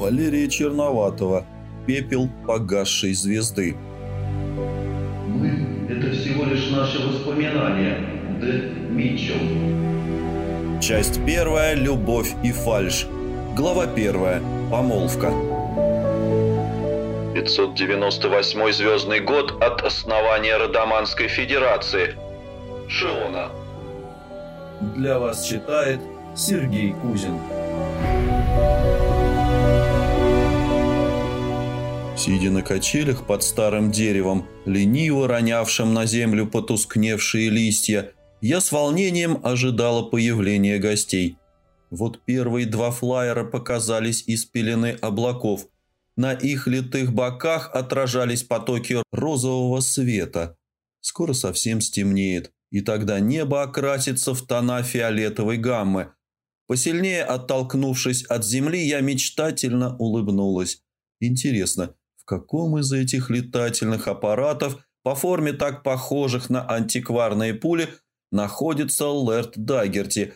Валерия Черноватова. Пепел погасшей звезды. Мы – это всего лишь наши воспоминания. Д. Митчелл. Часть первая. Любовь и фальшь. Глава первая. Помолвка. 598 звездный год от основания Родоманской Федерации. Шиона. Для вас читает Сергей Кузин. Сидя на качелях под старым деревом, лениво ронявшим на землю потускневшие листья, я с волнением ожидала появления гостей. Вот первые два флайера показались из пелены облаков. На их литых боках отражались потоки розового света. Скоро совсем стемнеет, и тогда небо окрасится в тона фиолетовой гаммы. Посильнее оттолкнувшись от земли, я мечтательно улыбнулась. Интересно, каком из этих летательных аппаратов, по форме так похожих на антикварные пули, находится Лэрд Даггерти.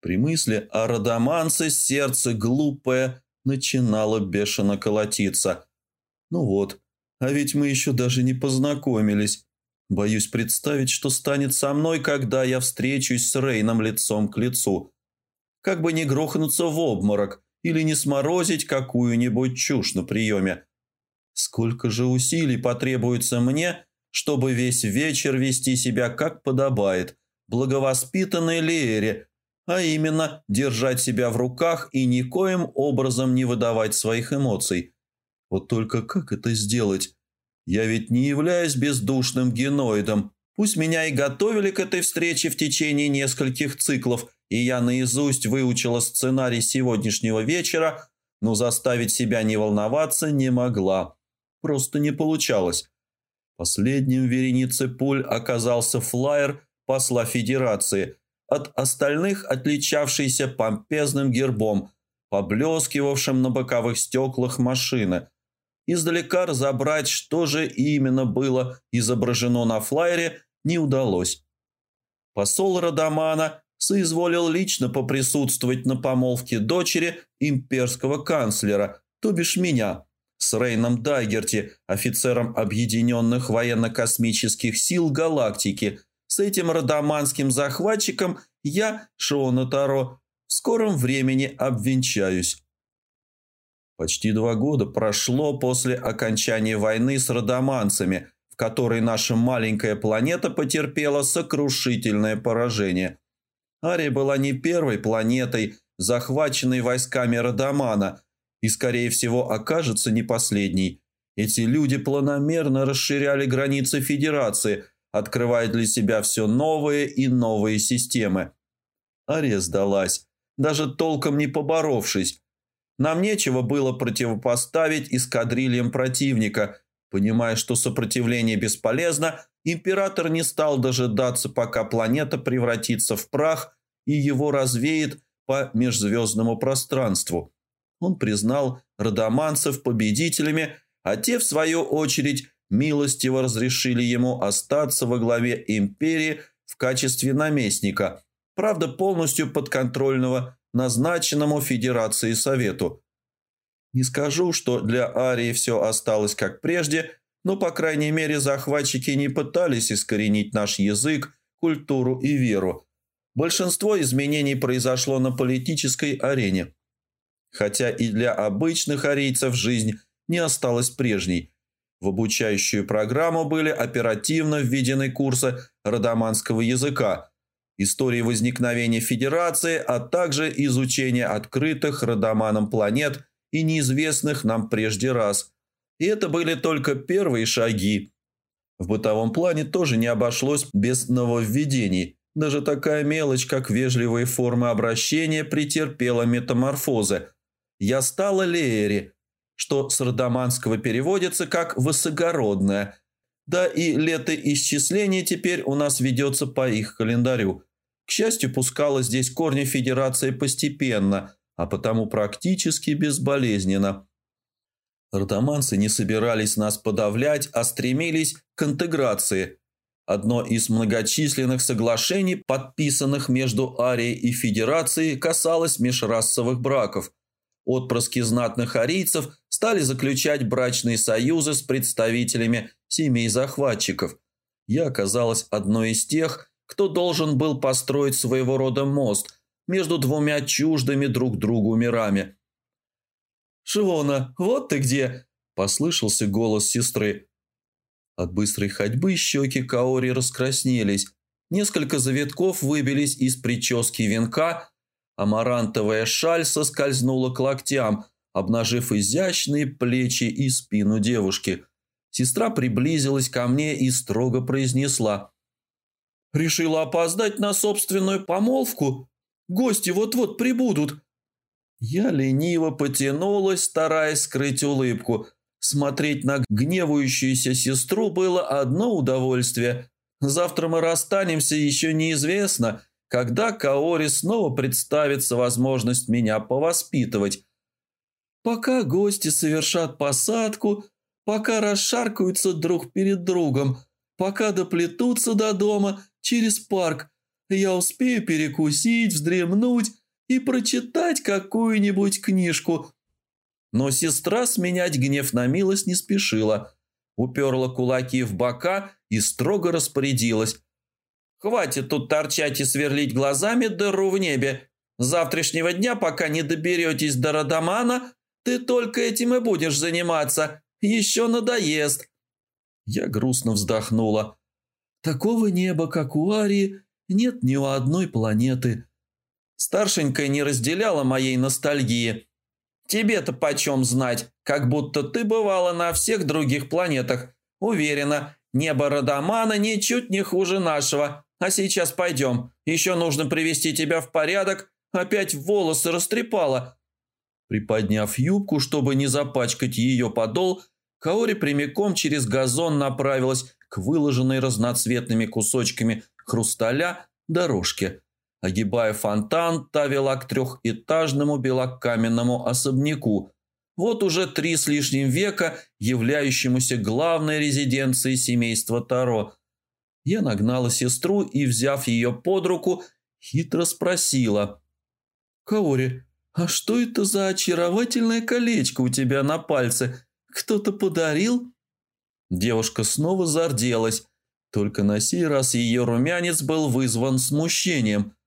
При мысли о Радаманце сердце глупое начинало бешено колотиться. Ну вот, а ведь мы еще даже не познакомились. Боюсь представить, что станет со мной, когда я встречусь с Рейном лицом к лицу. Как бы не грохнуться в обморок или не сморозить какую-нибудь чушь на приеме. Сколько же усилий потребуется мне, чтобы весь вечер вести себя как подобает, благовоспитанной Леере, а именно держать себя в руках и никоим образом не выдавать своих эмоций. Вот только как это сделать? Я ведь не являюсь бездушным геноидом. Пусть меня и готовили к этой встрече в течение нескольких циклов, и я наизусть выучила сценарий сегодняшнего вечера, но заставить себя не волноваться не могла просто не получалось. Последним в веренице пуль оказался флайер посла Федерации, от остальных отличавшийся помпезным гербом, поблескивавшим на боковых стеклах машины. Издалека разобрать, что же именно было изображено на флайере, не удалось. Посол Радамана соизволил лично поприсутствовать на помолвке дочери имперского канцлера, то бишь меня – с Рейном Дайгерти, офицером Объединенных военно-космических сил галактики. С этим родоманским захватчиком я, Шиона Таро, в скором времени обвенчаюсь. Почти два года прошло после окончания войны с родоманцами, в которой наша маленькая планета потерпела сокрушительное поражение. Ария была не первой планетой, захваченной войсками Родомана – и, скорее всего, окажется не последней. Эти люди планомерно расширяли границы Федерации, открывая для себя все новые и новые системы. Ария сдалась, даже толком не поборовшись. Нам нечего было противопоставить эскадрильям противника. Понимая, что сопротивление бесполезно, император не стал дожидаться, пока планета превратится в прах и его развеет по межзвездному пространству. Он признал родоманцев победителями, а те, в свою очередь, милостиво разрешили ему остаться во главе империи в качестве наместника, правда, полностью подконтрольного назначенному Федерации Совету. Не скажу, что для Арии все осталось как прежде, но, по крайней мере, захватчики не пытались искоренить наш язык, культуру и веру. Большинство изменений произошло на политической арене хотя и для обычных арийцев жизнь не осталась прежней. В обучающую программу были оперативно введены курсы родоманского языка, истории возникновения Федерации, а также изучение открытых родоманом планет и неизвестных нам прежде раз. И это были только первые шаги. В бытовом плане тоже не обошлось без нововведений. Даже такая мелочь, как вежливые формы обращения, претерпела метаморфозы – я стала Леери, что с родоманского переводится как «высокородная». Да и летоисчисление теперь у нас ведется по их календарю. К счастью, пускала здесь корни Федерации постепенно, а потому практически безболезненно. Родоманцы не собирались нас подавлять, а стремились к интеграции. Одно из многочисленных соглашений, подписанных между Арией и Федерацией, касалось межрасовых браков. Отпрыски знатных арийцев стали заключать брачные союзы с представителями семей захватчиков. Я оказалась одной из тех, кто должен был построить своего рода мост между двумя чуждыми друг другу мирами. «Шивона, вот ты где!» – послышался голос сестры. От быстрой ходьбы щеки Каори раскраснелись. Несколько завитков выбились из прически венка. Амарантовая шаль соскользнула к локтям, обнажив изящные плечи и спину девушки. Сестра приблизилась ко мне и строго произнесла. «Решила опоздать на собственную помолвку? Гости вот-вот прибудут». Я лениво потянулась, стараясь скрыть улыбку – Смотреть на гневающуюся сестру было одно удовольствие. Завтра мы расстанемся, еще неизвестно, когда Каори снова представится возможность меня повоспитывать. Пока гости совершат посадку, пока расшаркаются друг перед другом, пока доплетутся до дома через парк, я успею перекусить, вздремнуть и прочитать какую-нибудь книжку – но сестра сменять гнев на милость не спешила. Уперла кулаки в бока и строго распорядилась. «Хватит тут торчать и сверлить глазами дыру в небе. С завтрашнего дня, пока не доберетесь до Радамана, ты только этим и будешь заниматься. Еще надоест». Я грустно вздохнула. «Такого неба, как у Арии, нет ни у одной планеты». Старшенькая не разделяла моей ностальгии. Тебе-то почем знать, как будто ты бывала на всех других планетах. Уверена, небо Радамана ничуть не хуже нашего. А сейчас пойдем. Еще нужно привести тебя в порядок. Опять волосы растрепала». Приподняв юбку, чтобы не запачкать ее подол, Каори прямиком через газон направилась к выложенной разноцветными кусочками хрусталя дорожке. Огибая фонтан, та вела к трехэтажному белокаменному особняку, вот уже три с лишним века являющемуся главной резиденцией семейства Таро. Я нагнала сестру и, взяв ее под руку, хитро спросила. «Каори, а что это за очаровательное колечко у тебя на пальце? Кто-то подарил?» Девушка снова зарделась, только на сей раз ее румянец был вызван смущением –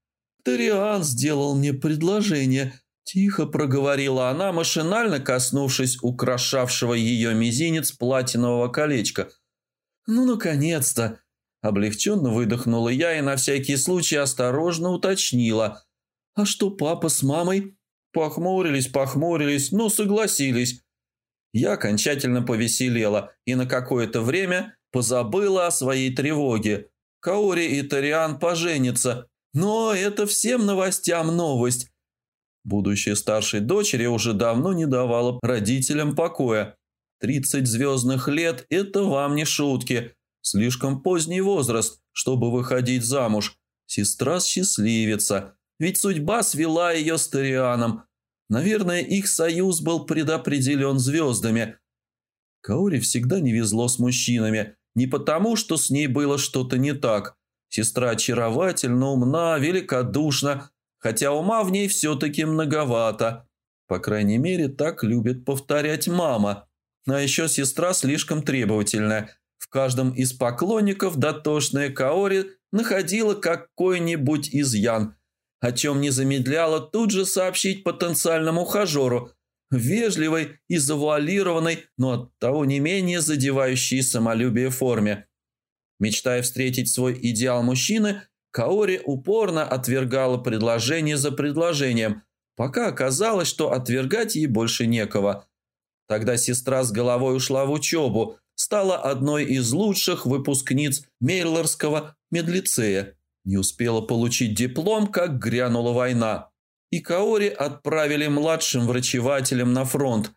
Ториан сделал мне предложение», – тихо проговорила она, машинально коснувшись украшавшего ее мизинец платинового колечка. «Ну, наконец-то!» Облегченно выдохнула я и на всякий случай осторожно уточнила. «А что папа с мамой?» Похмурились, похмурились, но согласились. Я окончательно повеселела и на какое-то время позабыла о своей тревоге. Каори и Ториан поженятся, но это всем новостям новость. Будущее старшей дочери уже давно не давало родителям покоя. Тридцать звездных лет – это вам не шутки. Слишком поздний возраст, чтобы выходить замуж. Сестра счастливица, ведь судьба свела ее с Торианом. Наверное, их союз был предопределен звездами. Каори всегда не везло с мужчинами, не потому, что с ней было что-то не так, Сестра очаровательна, умна, великодушна, хотя ума в ней все-таки многовато. По крайней мере, так любит повторять мама. А еще сестра слишком требовательная. В каждом из поклонников дотошная Каори находила какой-нибудь изъян, о чем не замедляла тут же сообщить потенциальному ухажеру, вежливой и завуалированной, но оттого не менее задевающей самолюбие форме. Мечтая встретить свой идеал мужчины, Каори упорно отвергала предложение за предложением, пока оказалось, что отвергать ей больше некого. Тогда сестра с головой ушла в учебу, стала одной из лучших выпускниц Мейлорского медлицея. Не успела получить диплом, как грянула война. И Каори отправили младшим врачевателем на фронт.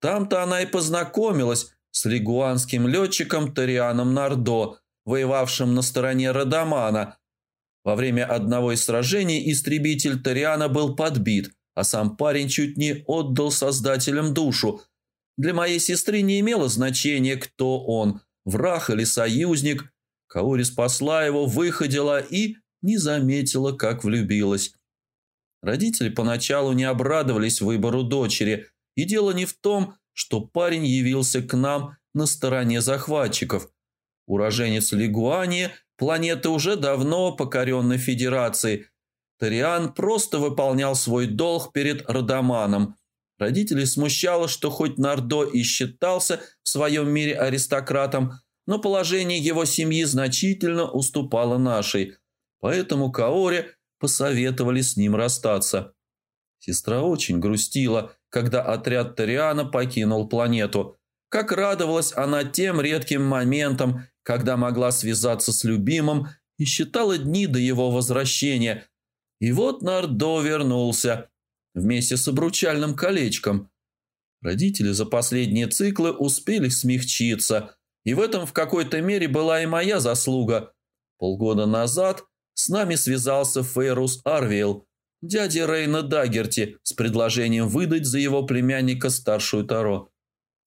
Там-то она и познакомилась с лигуанским летчиком Торианом Нардо – воевавшим на стороне Радамана. Во время одного из сражений истребитель Ториана был подбит, а сам парень чуть не отдал создателям душу. Для моей сестры не имело значения, кто он, враг или союзник. Каори спасла его, выходила и не заметила, как влюбилась. Родители поначалу не обрадовались выбору дочери, и дело не в том, что парень явился к нам на стороне захватчиков. Уроженец Лигуани, планеты уже давно покоренной Федерацией. Ториан просто выполнял свой долг перед Родоманом. Родителей смущало, что хоть Нардо и считался в своем мире аристократом, но положение его семьи значительно уступало нашей, поэтому Каоре посоветовали с ним расстаться. Сестра очень грустила, когда отряд Ториана покинул планету. Как радовалась она тем редким моментам, когда могла связаться с любимым и считала дни до его возвращения. И вот Нардо вернулся вместе с обручальным колечком. Родители за последние циклы успели смягчиться, и в этом в какой-то мере была и моя заслуга. Полгода назад с нами связался Фейрус Арвиэл, дядя Рейна Дагерти, с предложением выдать за его племянника старшую Таро.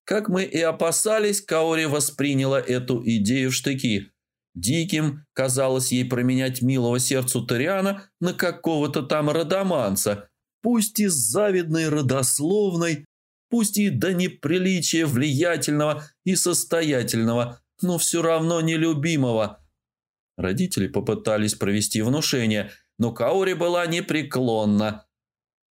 Как мы и опасались, Каори восприняла эту идею в штыки. Диким казалось ей променять милого сердцу Ториана на какого-то там родоманца, пусть и с завидной родословной, пусть и до неприличия влиятельного и состоятельного, но все равно нелюбимого. Родители попытались провести внушение, но Каори была непреклонна.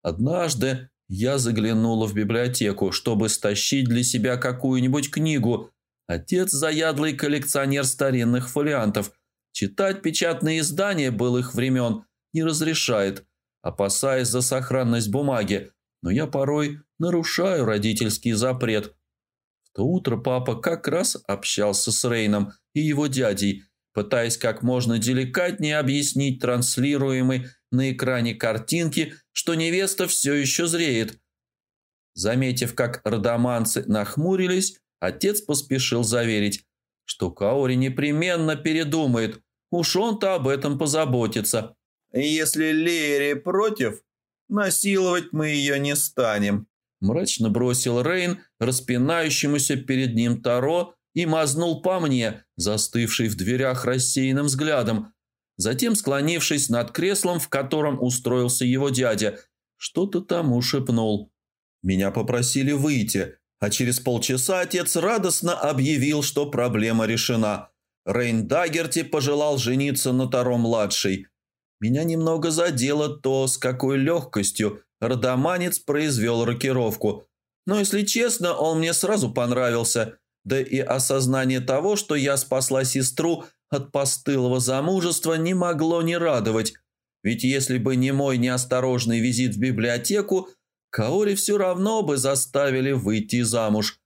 Однажды я заглянула в библиотеку, чтобы стащить для себя какую-нибудь книгу. Отец – заядлый коллекционер старинных фолиантов. Читать печатные издания былых времен не разрешает, опасаясь за сохранность бумаги. Но я порой нарушаю родительский запрет. В то утро папа как раз общался с Рейном и его дядей, пытаясь как можно деликатнее объяснить транслируемый на экране картинки, что невеста все еще зреет. Заметив, как родоманцы нахмурились, отец поспешил заверить, что Каори непременно передумает, уж он-то об этом позаботится. «Если Лери против, насиловать мы ее не станем», мрачно бросил Рейн, распинающемуся перед ним Таро, и мазнул по мне, застывший в дверях рассеянным взглядом, Затем, склонившись над креслом, в котором устроился его дядя, что-то тому шепнул. Меня попросили выйти, а через полчаса отец радостно объявил, что проблема решена. Рейн Дагерти пожелал жениться на Таро-младшей. Меня немного задело то, с какой легкостью родоманец произвел рокировку. Но, если честно, он мне сразу понравился. Да и осознание того, что я спасла сестру – от постылого замужества не могло не радовать, ведь если бы не мой неосторожный визит в библиотеку, Каори все равно бы заставили выйти замуж.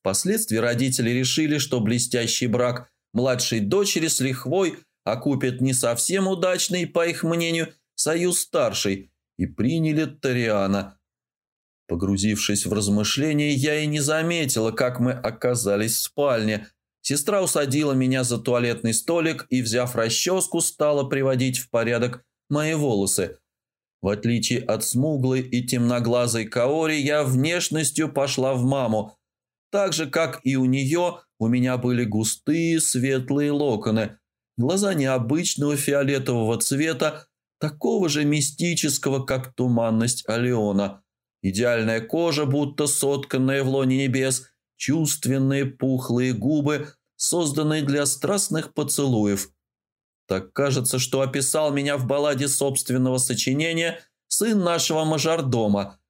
Впоследствии родители решили, что блестящий брак младшей дочери с лихвой окупит не совсем удачный, по их мнению, союз старшей, и приняли Ториана. Погрузившись в размышления, я и не заметила, как мы оказались в спальне – Сестра усадила меня за туалетный столик и, взяв расческу, стала приводить в порядок мои волосы. В отличие от смуглой и темноглазой Каори, я внешностью пошла в маму. Так же, как и у нее, у меня были густые светлые локоны, глаза необычного фиолетового цвета, такого же мистического, как туманность Алеона. Идеальная кожа, будто сотканная в лоне небес – чувственные пухлые губы, созданные для страстных поцелуев. Так кажется, что описал меня в балладе собственного сочинения сын нашего мажордома,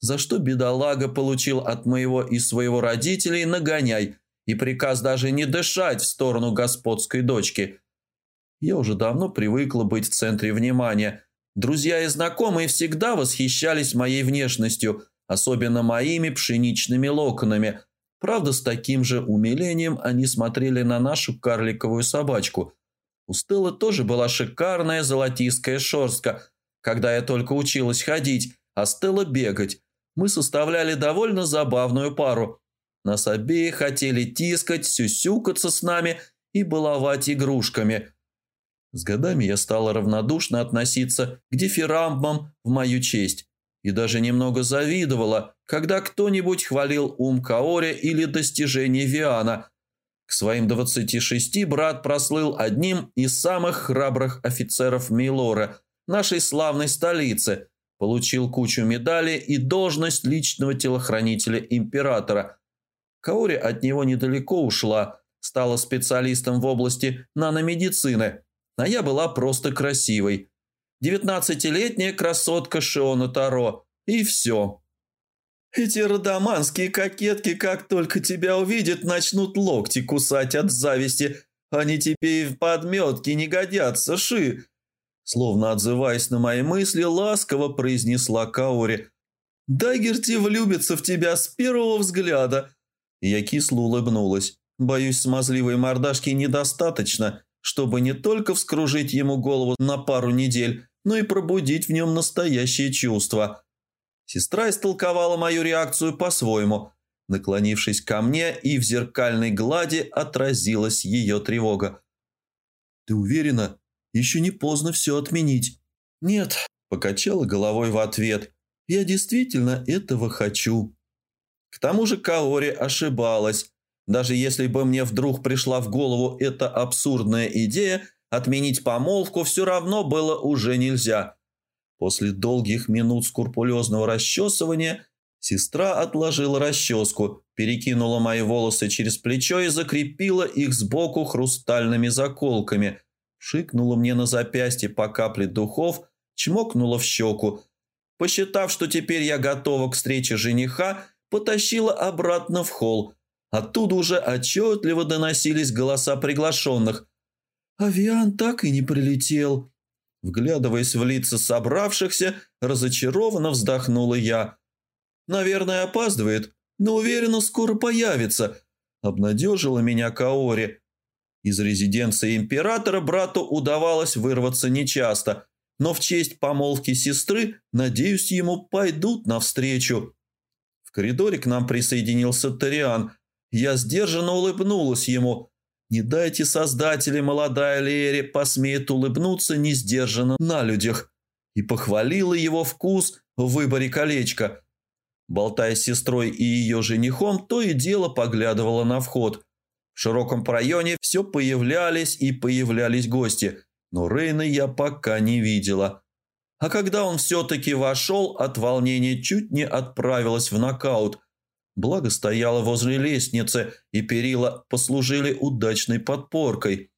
за что бедолага получил от моего и своего родителей нагоняй и приказ даже не дышать в сторону господской дочки. Я уже давно привыкла быть в центре внимания. Друзья и знакомые всегда восхищались моей внешностью, особенно моими пшеничными локонами – Правда, с таким же умилением они смотрели на нашу карликовую собачку. У Стеллы тоже была шикарная золотистая шерстка. Когда я только училась ходить, а Стелла бегать, мы составляли довольно забавную пару. Нас обеих хотели тискать, сюсюкаться с нами и баловать игрушками. С годами я стала равнодушно относиться к дифирамбам в мою честь и даже немного завидовала, когда кто-нибудь хвалил ум Каори или достижение Виана. К своим 26 брат прослыл одним из самых храбрых офицеров Мейлора, нашей славной столицы, получил кучу медалей и должность личного телохранителя императора. Каори от него недалеко ушла, стала специалистом в области наномедицины, а я была просто красивой. Девятнадцатилетняя красотка Шиона Таро. И все. Эти родоманские кокетки, как только тебя увидят, начнут локти кусать от зависти. Они тебе и в подметке не годятся, Ши. Словно отзываясь на мои мысли, ласково произнесла Каори. «Дагерти влюбится в тебя с первого взгляда». Я кисло улыбнулась. Боюсь, смазливой мордашки недостаточно, чтобы не только вскружить ему голову на пару недель, но и пробудить в нем настоящие чувства. Сестра истолковала мою реакцию по-своему, наклонившись ко мне, и в зеркальной глади отразилась ее тревога. «Ты уверена? Еще не поздно все отменить». «Нет», – покачала головой в ответ. «Я действительно этого хочу». К тому же Каори ошибалась. Даже если бы мне вдруг пришла в голову эта абсурдная идея, отменить помолвку все равно было уже нельзя. После долгих минут скрупулезного расчесывания сестра отложила расческу, перекинула мои волосы через плечо и закрепила их сбоку хрустальными заколками, шикнула мне на запястье по капле духов, чмокнула в щеку. Посчитав, что теперь я готова к встрече жениха, потащила обратно в холл, Оттуда уже отчетливо доносились голоса приглашенных. «Авиан так и не прилетел». Вглядываясь в лица собравшихся, разочарованно вздохнула я. «Наверное, опаздывает, но уверена, скоро появится», – обнадежила меня Каори. Из резиденции императора брату удавалось вырваться нечасто, но в честь помолвки сестры, надеюсь, ему пойдут навстречу. В коридоре к нам присоединился Ториан – я сдержанно улыбнулась ему. Не дайте создатели молодая Лере посмеет улыбнуться несдержанно на людях. И похвалила его вкус в выборе колечка. Болтая с сестрой и ее женихом, то и дело поглядывала на вход. В широком проеме все появлялись и появлялись гости, но Рейна я пока не видела. А когда он все-таки вошел, от волнения чуть не отправилась в нокаут – Благо стояла возле лестницы, и перила послужили удачной подпоркой.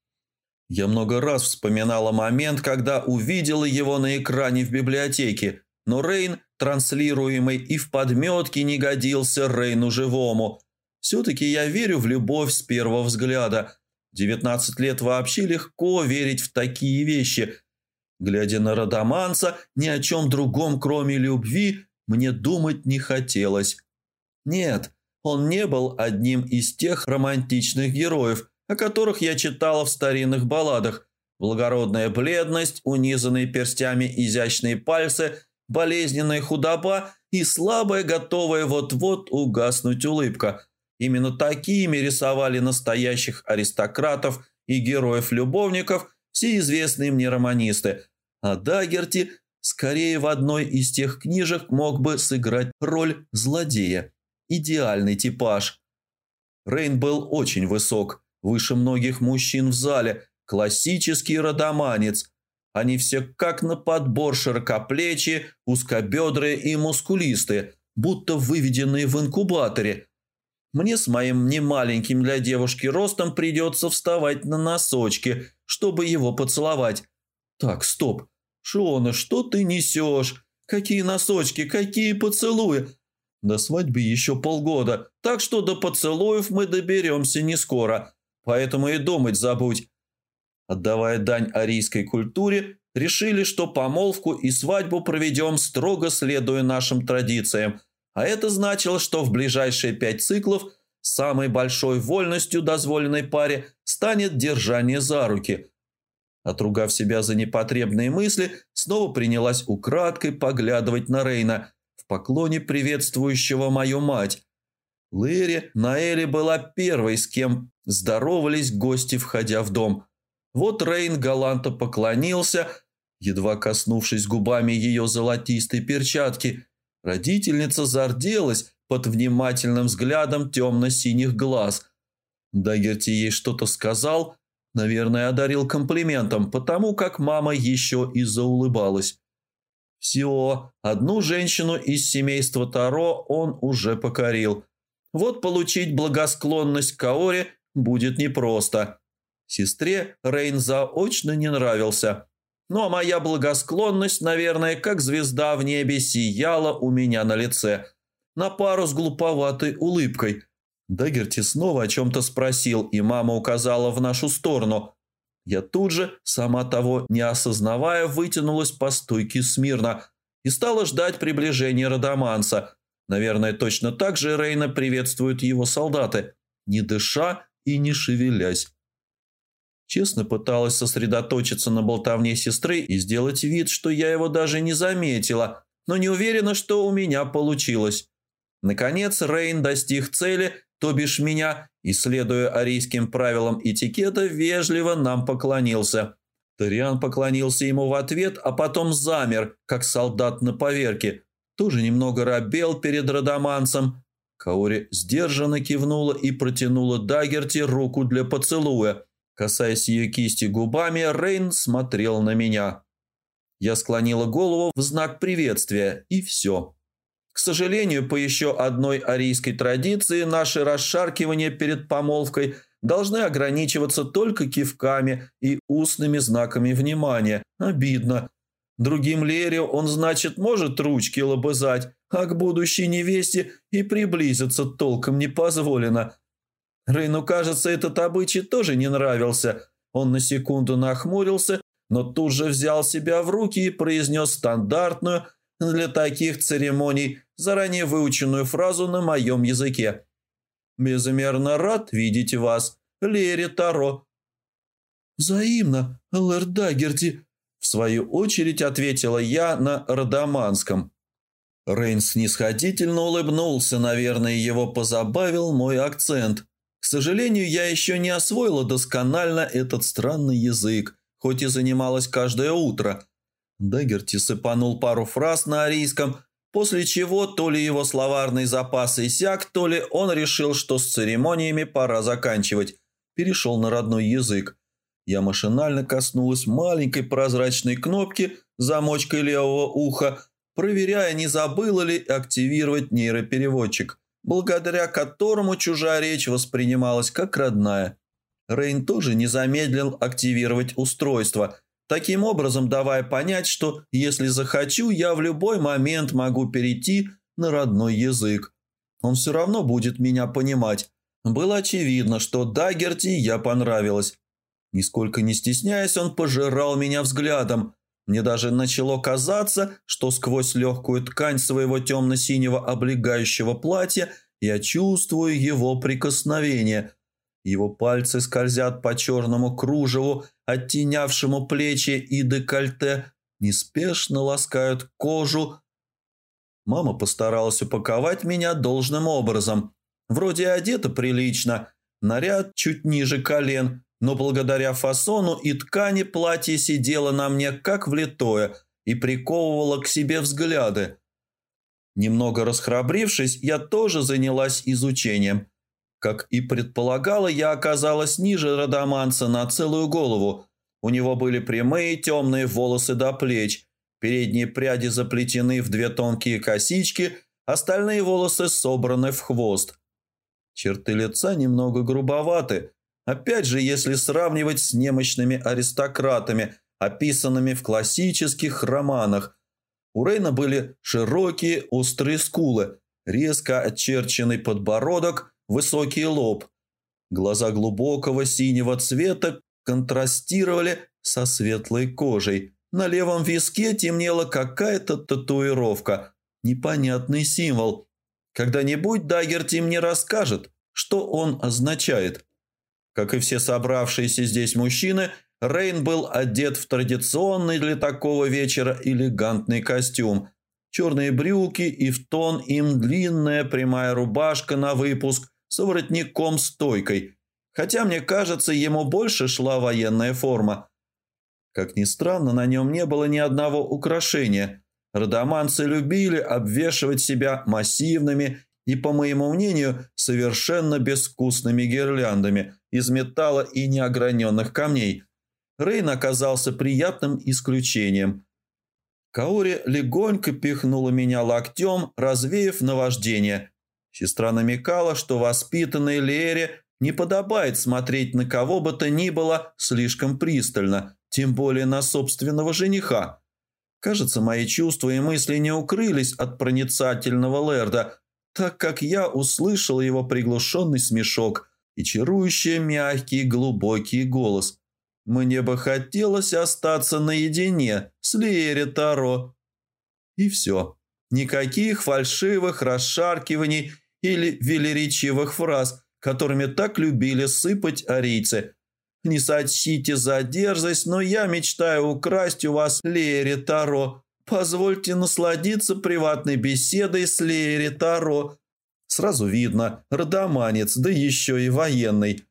Я много раз вспоминала момент, когда увидела его на экране в библиотеке, но Рейн, транслируемый и в подметке, не годился Рейну живому. Все-таки я верю в любовь с первого взгляда. 19 лет вообще легко верить в такие вещи. Глядя на Радаманса, ни о чем другом, кроме любви, мне думать не хотелось. Нет, он не был одним из тех романтичных героев, о которых я читала в старинных балладах. Благородная бледность, унизанные перстями изящные пальцы, болезненная худоба и слабая, готовая вот-вот угаснуть улыбка. Именно такими рисовали настоящих аристократов и героев-любовников все известные мне романисты. А Дагерти скорее в одной из тех книжек мог бы сыграть роль злодея идеальный типаж. Рейн был очень высок, выше многих мужчин в зале, классический родоманец. Они все как на подбор широкоплечи, узкобедрые и мускулистые, будто выведенные в инкубаторе. Мне с моим немаленьким для девушки ростом придется вставать на носочки, чтобы его поцеловать. Так, стоп. Шона, что ты несешь? Какие носочки, какие поцелуи? До свадьбы еще полгода, так что до поцелуев мы доберемся не скоро, поэтому и думать забудь. Отдавая дань арийской культуре, решили, что помолвку и свадьбу проведем строго следуя нашим традициям, а это значило, что в ближайшие пять циклов самой большой вольностью дозволенной паре станет держание за руки. Отругав себя за непотребные мысли, снова принялась украдкой поглядывать на Рейна – поклоне приветствующего мою мать. Лэри Наэли была первой, с кем здоровались гости, входя в дом. Вот Рейн галанто поклонился, едва коснувшись губами ее золотистой перчатки. Родительница зарделась под внимательным взглядом темно-синих глаз. Дагерти ей что-то сказал, наверное, одарил комплиментом, потому как мама еще и заулыбалась. Все, одну женщину из семейства Таро он уже покорил. Вот получить благосклонность Каоре будет непросто. Сестре Рейн заочно не нравился. Ну а моя благосклонность, наверное, как звезда в небе сияла у меня на лице. На пару с глуповатой улыбкой. Дагерти снова о чем-то спросил, и мама указала в нашу сторону. Я тут же, сама того не осознавая, вытянулась по стойке смирно и стала ждать приближения Радаманса. Наверное, точно так же Рейна приветствуют его солдаты, не дыша и не шевелясь. Честно пыталась сосредоточиться на болтовне сестры и сделать вид, что я его даже не заметила, но не уверена, что у меня получилось. Наконец Рейн достиг цели, то бишь меня, и, следуя арийским правилам этикета, вежливо нам поклонился. Ториан поклонился ему в ответ, а потом замер, как солдат на поверке. Тоже немного робел перед Радаманцем. Каори сдержанно кивнула и протянула Дагерти руку для поцелуя. Касаясь ее кисти губами, Рейн смотрел на меня. Я склонила голову в знак приветствия, и все. К сожалению, по еще одной арийской традиции, наши расшаркивания перед помолвкой должны ограничиваться только кивками и устными знаками внимания. Обидно. Другим Лере он, значит, может ручки лобызать, а к будущей невесте и приблизиться толком не позволено. Рейну, кажется, этот обычай тоже не нравился. Он на секунду нахмурился, но тут же взял себя в руки и произнес стандартную – для таких церемоний заранее выученную фразу на моем языке. «Безмерно рад видеть вас, Лере Таро». «Взаимно, Лэр Дагерти», – в свою очередь ответила я на родоманском. Рейн снисходительно улыбнулся, наверное, его позабавил мой акцент. К сожалению, я еще не освоила досконально этот странный язык, хоть и занималась каждое утро – Дагерти сыпанул пару фраз на арийском, после чего то ли его словарный запас иссяк, то ли он решил, что с церемониями пора заканчивать. Перешел на родной язык. Я машинально коснулась маленькой прозрачной кнопки замочкой левого уха, проверяя, не забыла ли активировать нейропереводчик, благодаря которому чужая речь воспринималась как родная. Рейн тоже не замедлил активировать устройство – таким образом давая понять, что если захочу, я в любой момент могу перейти на родной язык. Он все равно будет меня понимать. Было очевидно, что Дагерти я понравилась. Нисколько не стесняясь, он пожирал меня взглядом. Мне даже начало казаться, что сквозь легкую ткань своего темно-синего облегающего платья я чувствую его прикосновение – его пальцы скользят по черному кружеву, оттенявшему плечи и декольте, неспешно ласкают кожу. Мама постаралась упаковать меня должным образом. Вроде одета прилично, наряд чуть ниже колен, но благодаря фасону и ткани платье сидело на мне как влитое и приковывало к себе взгляды. Немного расхрабрившись, я тоже занялась изучением – как и предполагала, я оказалась ниже Радаманца на целую голову. У него были прямые темные волосы до плеч, передние пряди заплетены в две тонкие косички, остальные волосы собраны в хвост. Черты лица немного грубоваты, опять же, если сравнивать с немощными аристократами, описанными в классических романах. У Рейна были широкие острые скулы, резко очерченный подбородок – высокий лоб. Глаза глубокого синего цвета контрастировали со светлой кожей. На левом виске темнела какая-то татуировка, непонятный символ. Когда-нибудь Дагерти мне расскажет, что он означает. Как и все собравшиеся здесь мужчины, Рейн был одет в традиционный для такого вечера элегантный костюм. Черные брюки и в тон им длинная прямая рубашка на выпуск с воротником-стойкой, хотя, мне кажется, ему больше шла военная форма. Как ни странно, на нем не было ни одного украшения. Родоманцы любили обвешивать себя массивными и, по моему мнению, совершенно безвкусными гирляндами из металла и неограненных камней. Рейн оказался приятным исключением. Каори легонько пихнула меня локтем, развеяв наваждение. Сестра намекала, что воспитанной Лере не подобает смотреть на кого бы то ни было слишком пристально, тем более на собственного жениха. Кажется, мои чувства и мысли не укрылись от проницательного Лерда, так как я услышал его приглушенный смешок и чарующий мягкий глубокий голос. Мне бы хотелось остаться наедине с Лиери Таро. И все. Никаких фальшивых расшаркиваний или велеречивых фраз, которыми так любили сыпать арийцы. Не сочтите за дерзость, но я мечтаю украсть у вас Лиери Таро. Позвольте насладиться приватной беседой с Лиери Таро. Сразу видно, родоманец, да еще и военный.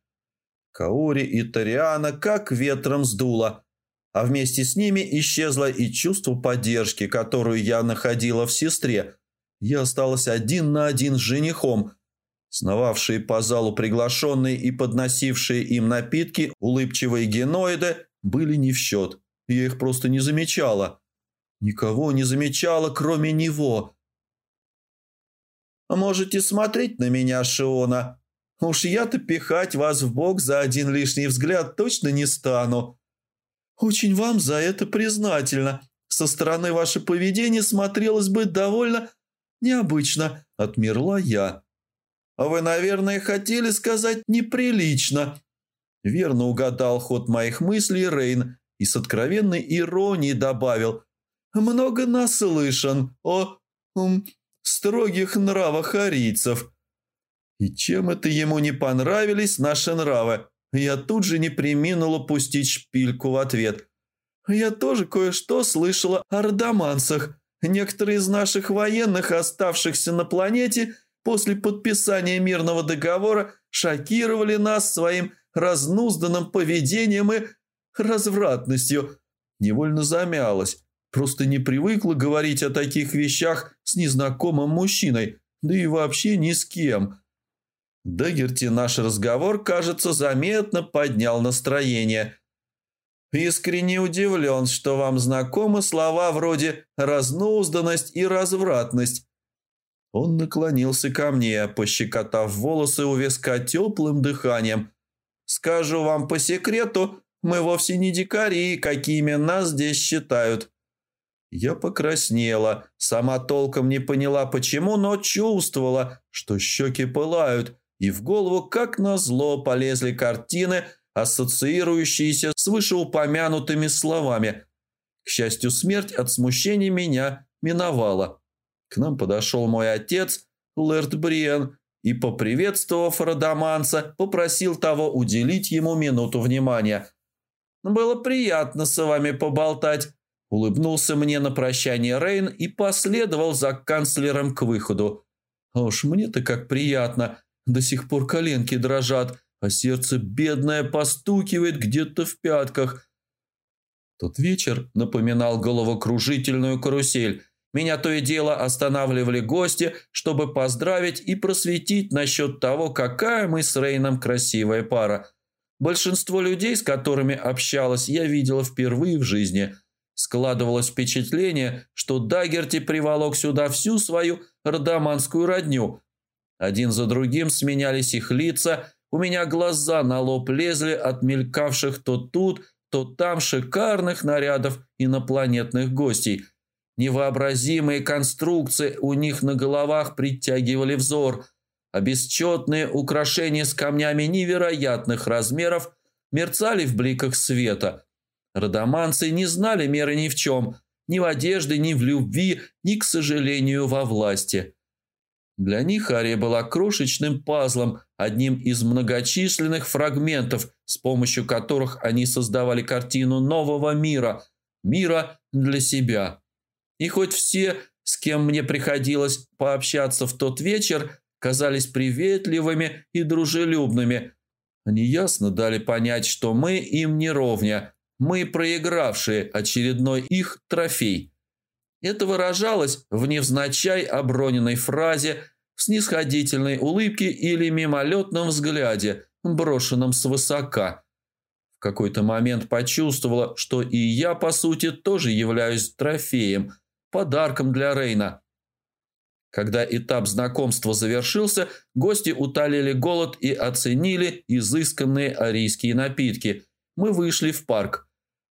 Каури и Ториана как ветром сдуло, а вместе с ними исчезло и чувство поддержки, которую я находила в сестре. Я осталась один на один с женихом. Сновавшие по залу приглашенные и подносившие им напитки улыбчивые геноиды были не в счет. Я их просто не замечала. Никого не замечала, кроме него. «Можете смотреть на меня, Шиона. Уж я-то пихать вас в бок за один лишний взгляд точно не стану. Очень вам за это признательна. Со стороны ваше поведение смотрелось бы довольно необычно», — отмерла я. «А вы, наверное, хотели сказать неприлично». Верно угадал ход моих мыслей Рейн и с откровенной иронией добавил «Много наслышан о ум, строгих нравах арийцев». И чем это ему не понравились наши нравы? Я тут же не приминула пустить шпильку в ответ. Я тоже кое-что слышала о родомансах. Некоторые из наших военных, оставшихся на планете после подписания мирного договора, шокировали нас своим разнузданным поведением и развратностью. Невольно замялась. Просто не привыкла говорить о таких вещах с незнакомым мужчиной, да и вообще ни с кем. Дагерти наш разговор, кажется, заметно поднял настроение. Искренне удивлен, что вам знакомы слова вроде «разнузданность» и «развратность». Он наклонился ко мне, пощекотав волосы у виска теплым дыханием. «Скажу вам по секрету, мы вовсе не дикари, какими нас здесь считают». Я покраснела, сама толком не поняла почему, но чувствовала, что щеки пылают, и в голову, как назло, полезли картины, ассоциирующиеся с вышеупомянутыми словами. К счастью, смерть от смущения меня миновала. К нам подошел мой отец, Лэрд Бриен, и, поприветствовав Радаманса, попросил того уделить ему минуту внимания. «Было приятно с вами поболтать», – улыбнулся мне на прощание Рейн и последовал за канцлером к выходу. «А уж мне-то как приятно, до сих пор коленки дрожат, а сердце бедное постукивает где-то в пятках». Тот вечер напоминал головокружительную карусель – меня то и дело останавливали гости, чтобы поздравить и просветить насчет того, какая мы с Рейном красивая пара. Большинство людей, с которыми общалась, я видела впервые в жизни. Складывалось впечатление, что Дагерти приволок сюда всю свою родоманскую родню. Один за другим сменялись их лица, у меня глаза на лоб лезли от мелькавших то тут, то там шикарных нарядов инопланетных гостей – Невообразимые конструкции у них на головах притягивали взор, а бесчетные украшения с камнями невероятных размеров мерцали в бликах света. Родоманцы не знали меры ни в чем, ни в одежде, ни в любви, ни, к сожалению, во власти. Для них Ария была крошечным пазлом, одним из многочисленных фрагментов, с помощью которых они создавали картину нового мира, мира для себя. И хоть все, с кем мне приходилось пообщаться в тот вечер, казались приветливыми и дружелюбными, они ясно дали понять, что мы им не ровня, мы проигравшие очередной их трофей. Это выражалось в невзначай оброненной фразе в снисходительной улыбке или мимолетном взгляде, брошенном свысока. В какой-то момент почувствовала, что и я, по сути, тоже являюсь трофеем, подарком для Рейна. Когда этап знакомства завершился, гости утолили голод и оценили изысканные арийские напитки. Мы вышли в парк.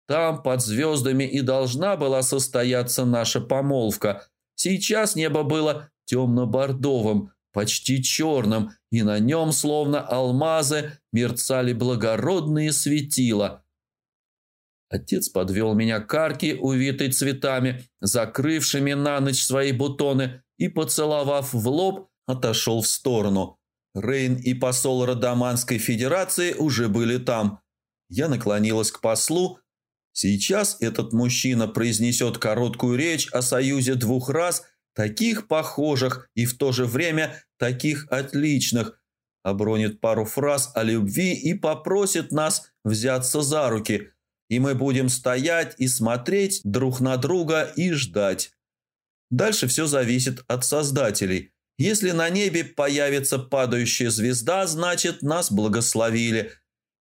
Там, под звездами, и должна была состояться наша помолвка. Сейчас небо было темно-бордовым, почти черным, и на нем, словно алмазы, мерцали благородные светила. Отец подвел меня к арке, увитой цветами, закрывшими на ночь свои бутоны, и, поцеловав в лоб, отошел в сторону. Рейн и посол Родоманской Федерации уже были там. Я наклонилась к послу. Сейчас этот мужчина произнесет короткую речь о союзе двух раз – таких похожих и в то же время таких отличных, обронит пару фраз о любви и попросит нас взяться за руки, и мы будем стоять и смотреть друг на друга и ждать. Дальше все зависит от создателей. Если на небе появится падающая звезда, значит нас благословили.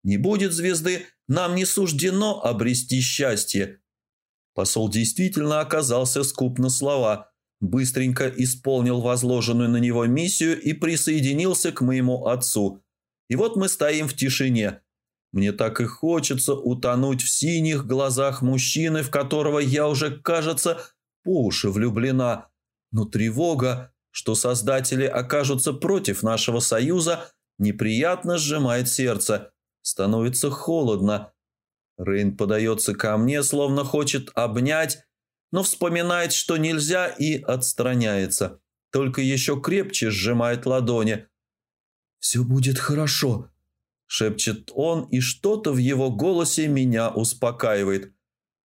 Не будет звезды, нам не суждено обрести счастье. Посол действительно оказался скуп на слова – быстренько исполнил возложенную на него миссию и присоединился к моему отцу. И вот мы стоим в тишине. Мне так и хочется утонуть в синих глазах мужчины, в которого я уже, кажется, по уши влюблена. Но тревога, что создатели окажутся против нашего союза, неприятно сжимает сердце. Становится холодно. Рейн подается ко мне, словно хочет обнять, но вспоминает, что нельзя, и отстраняется. Только еще крепче сжимает ладони. «Все будет хорошо», – шепчет он, и что-то в его голосе меня успокаивает.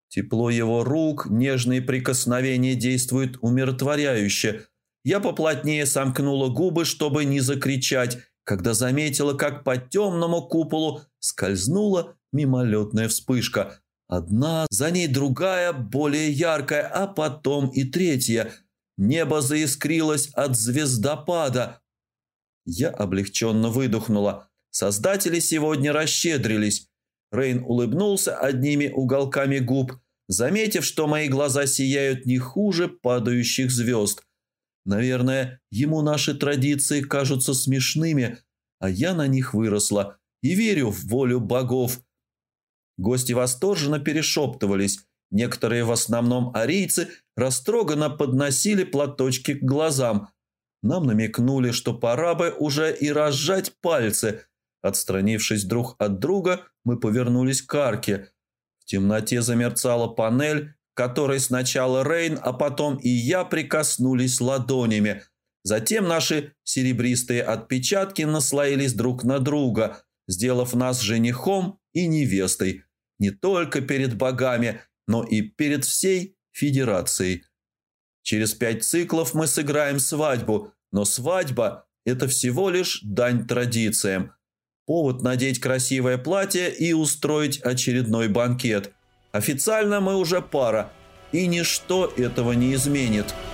Тепло его рук, нежные прикосновения действуют умиротворяюще. Я поплотнее сомкнула губы, чтобы не закричать, когда заметила, как по темному куполу скользнула мимолетная вспышка – Одна, за ней другая, более яркая, а потом и третья. Небо заискрилось от звездопада. Я облегченно выдохнула. Создатели сегодня расщедрились. Рейн улыбнулся одними уголками губ, заметив, что мои глаза сияют не хуже падающих звезд. Наверное, ему наши традиции кажутся смешными, а я на них выросла и верю в волю богов – Гости восторженно перешептывались. Некоторые, в основном арийцы, растроганно подносили платочки к глазам. Нам намекнули, что пора бы уже и разжать пальцы. Отстранившись друг от друга, мы повернулись к арке. В темноте замерцала панель, которой сначала Рейн, а потом и я прикоснулись ладонями. Затем наши серебристые отпечатки наслоились друг на друга, сделав нас женихом и невестой не только перед богами, но и перед всей Федерацией. Через пять циклов мы сыграем свадьбу, но свадьба – это всего лишь дань традициям. Повод надеть красивое платье и устроить очередной банкет. Официально мы уже пара, и ничто этого не изменит –